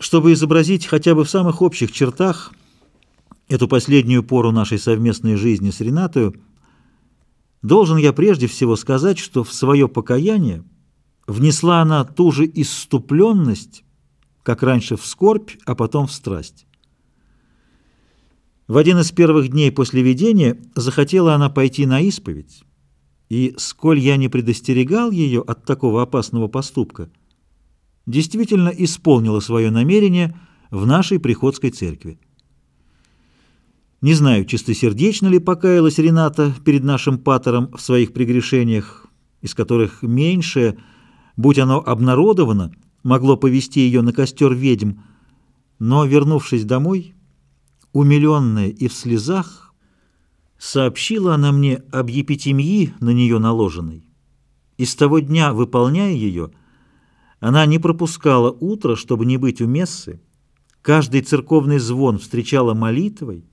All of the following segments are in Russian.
Чтобы изобразить хотя бы в самых общих чертах эту последнюю пору нашей совместной жизни с Ренатою, должен я прежде всего сказать, что в свое покаяние внесла она ту же исступленность, как раньше в скорбь, а потом в страсть. В один из первых дней после видения захотела она пойти на исповедь, и, сколь я не предостерегал ее от такого опасного поступка, действительно исполнила свое намерение в нашей приходской церкви. Не знаю, чистосердечно ли покаялась Рената перед нашим патором в своих прегрешениях, из которых меньшее, будь оно обнародовано, могло повести ее на костер ведьм, но, вернувшись домой, умиленная и в слезах, сообщила она мне об епитемии на нее наложенной. И с того дня, выполняя ее, она не пропускала утро, чтобы не быть у мессы, каждый церковный звон встречала молитвой,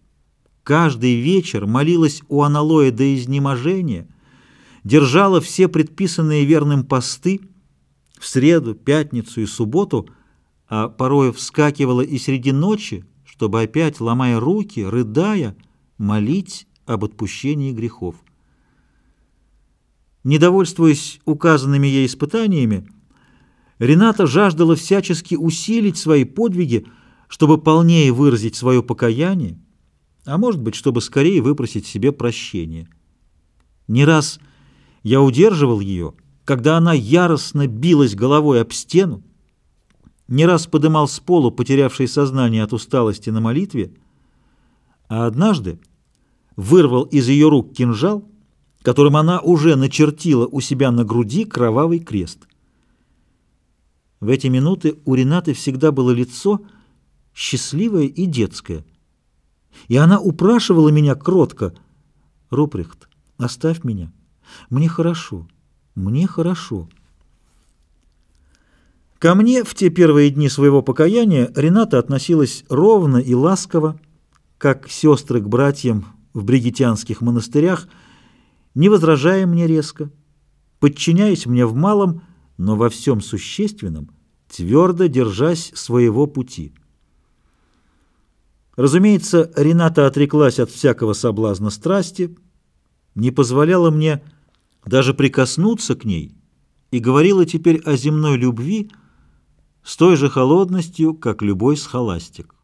каждый вечер молилась у аналоя до изнеможения, держала все предписанные верным посты в среду, пятницу и субботу, а порой вскакивала и среди ночи, чтобы опять, ломая руки, рыдая, молить об отпущении грехов. Недовольствуясь указанными ей испытаниями, Рената жаждала всячески усилить свои подвиги, чтобы полнее выразить свое покаяние, а может быть, чтобы скорее выпросить себе прощение. Не раз я удерживал ее, когда она яростно билась головой об стену, не раз подымал с полу потерявший сознание от усталости на молитве, а однажды вырвал из ее рук кинжал, которым она уже начертила у себя на груди кровавый крест. В эти минуты у Ренаты всегда было лицо счастливое и детское. И она упрашивала меня кротко, «Руприхт, оставь меня. Мне хорошо, мне хорошо». Ко мне в те первые дни своего покаяния Рената относилась ровно и ласково, как сестры к братьям в бригитянских монастырях, не возражая мне резко, подчиняясь мне в малом, но во всем существенном, твердо держась своего пути. Разумеется, Рената отреклась от всякого соблазна страсти, не позволяла мне даже прикоснуться к ней и говорила теперь о земной любви с той же холодностью, как любой схоластик.